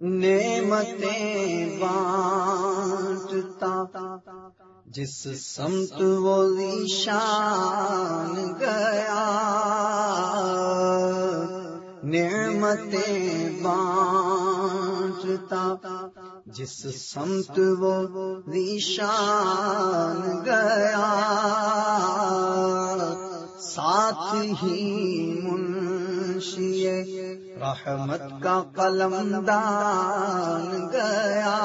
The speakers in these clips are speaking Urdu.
نعمتیں بانٹتا۔ جس سمت وہ شان گیا، نعمتیں بانٹتا۔ جس سمت وہ شان گیا، ساتھ ہی منشی رحمت کا قلم دان گیا۔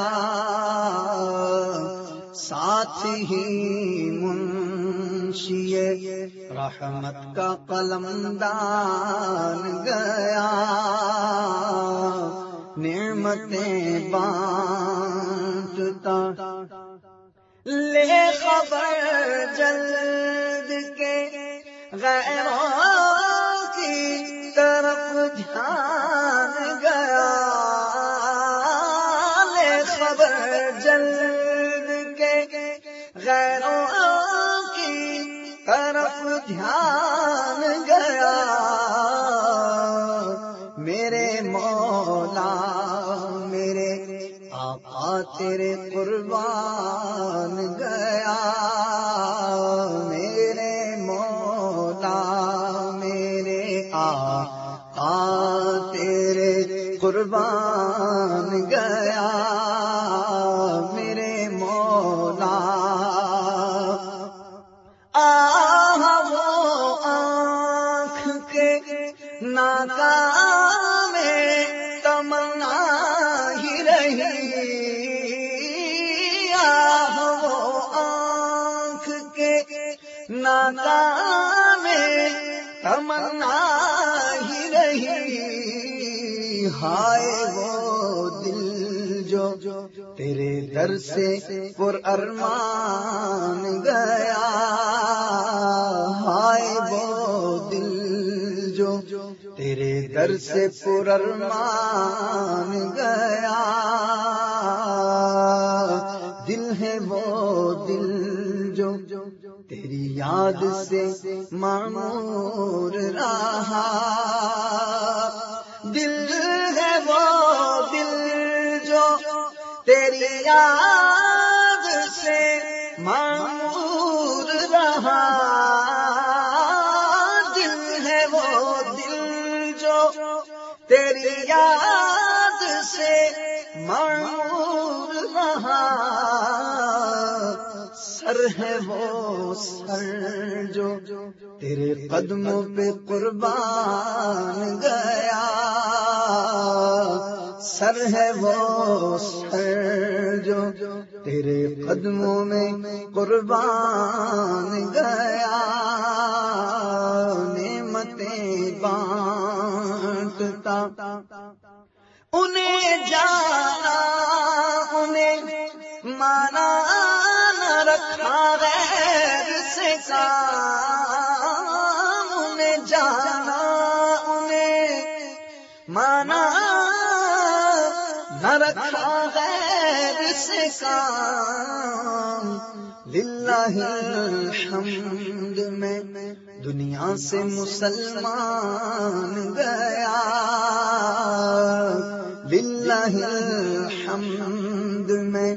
ساتھ ہی منشی رحمت کا قلم دان گیا۔ نعمتیں بانٹتا۔ لے خبر جلد کے غیروں دھیان گیا لے خبر جلد کے غیروں کی طرف دھیان گیا۔ میرے مولا، میرے آقا تیرے قربان گیا۔ قربان گیا، میرے مولا۔ آ وہ آنکھ کے ناکام تمنا ہی رہی۔ آ وہ آنکھ کے ناکام تمنا ہی رہی۔ ہائے وہ دل جو تیرے در سے پر ارمان گیا۔ ہائے وہ دل جو تیرے در سے پر ارمان گیا۔ دل ہے وہ دل جو تیری یاد سے معمور رہا۔ دل یاد سے معمور رہا۔ دل ہے وہ دل جو تیری یاد سے معمور رہا۔ سر ہے وہ سر جو تیرے قدموں پہ قربان گیا۔ سر ہے وہ سر جو تیرے قدموں میں قربان گیا، نعمتیں بانٹتا۔ انہیں جانا، انہیں مانا نہ رکھا غیر سے کام۔ انہیں جانا، انہیں مانا نہ رکھا غیر سے کام للہ الحمد میں دنیا سے مسلمان گیا۔ للہ الحمد میں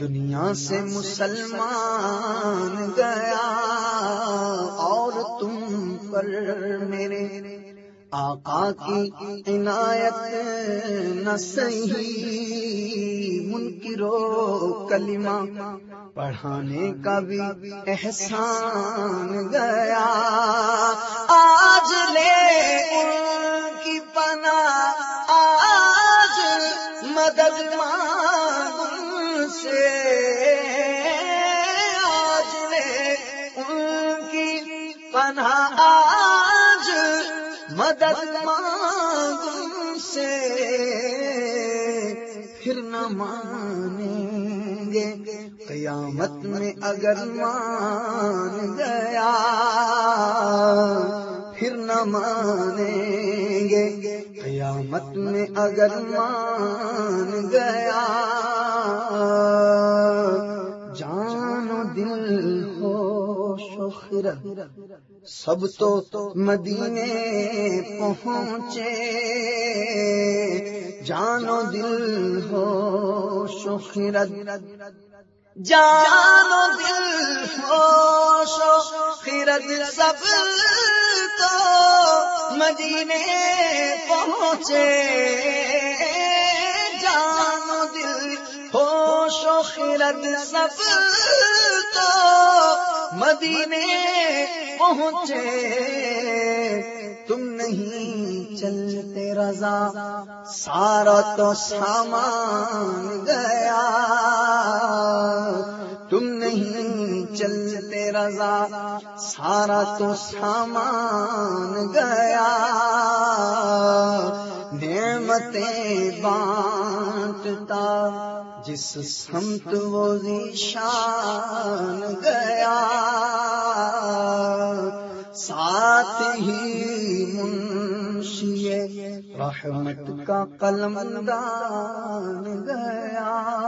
دنیا سے مسلمان گیا۔ اور تم پر میرے آقا کی عنایت نہ صحیح۔ منکرو کلمہ پڑھانے کا بھی احسان گیا۔ آج لے ان کی پنا آج مدد مانگ سے۔ آج لے ان کی پناہ، آج مدد مانگ سے۔ نہ مانیں گے۔ قیامت میں اگر مان گیا، پھر نہ مانیں گے۔ قیامت میں اگر مان گیا سب تو مدینے پہنچے۔ جانو دل ہو شخرت جانو دل ہو شخرت سب تو مدینے پہنچے۔ جانو دل ہو شخرت سب تو مدینے پہنچے۔ تم نہیں چلتے رضا، سارا تو سامان گیا۔ تم نہیں چلتے رضا، سارا تو سامان گیا۔ نعمتیں بانٹتا۔ جس سمت وہ شان گیا، ساتھ ہی منشی رحمت کا قلم دان گیا۔